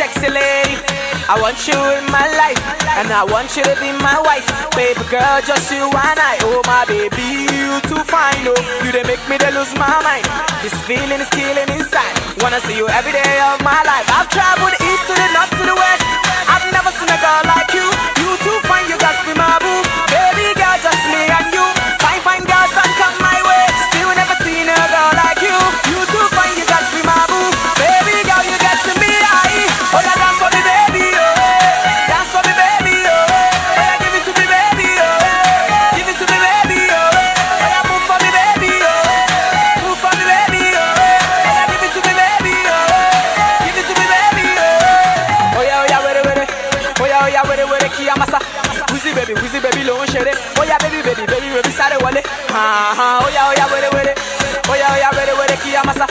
sexy lady. I want you in my life, and I want you to be my wife. Baby girl, just you and I. Oh my baby, you too fine. Oh, you they make me they lose my mind. This feeling is killing inside. Wanna see you every day of my life. I've traveled baby, Wizzy baby ló ń ṣeré. Oya oh baby baby baby baby sáré wọlé. Oya oya wéré wéré. Oya oya wéré wéré kí a máa sá.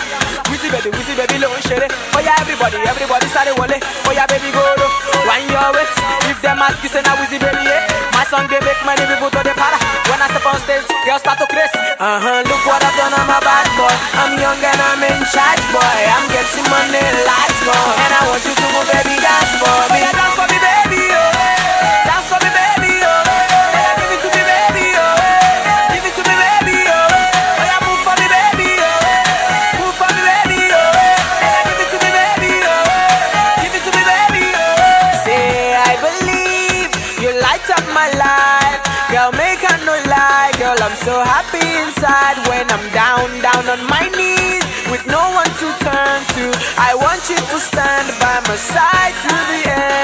Wizzy baby Wizzy baby ló ń ṣeré. Oya everybody everybody sáré wọlé. Oya oh baby gòrò. Wine your waist. If dem ask you say na Wizzy baby ye. My song dey make many people to dey para. When I step on stage, girls start to craze. Uh-huh, look what I've done, I'm a bad boy. I'm young and I'm in charge boy. I'm getting money, lights gone. Girl. Make I no lie, girl. I'm so happy inside when I'm down, down on my knees with no one to turn to. I want you to stand by my side to the end.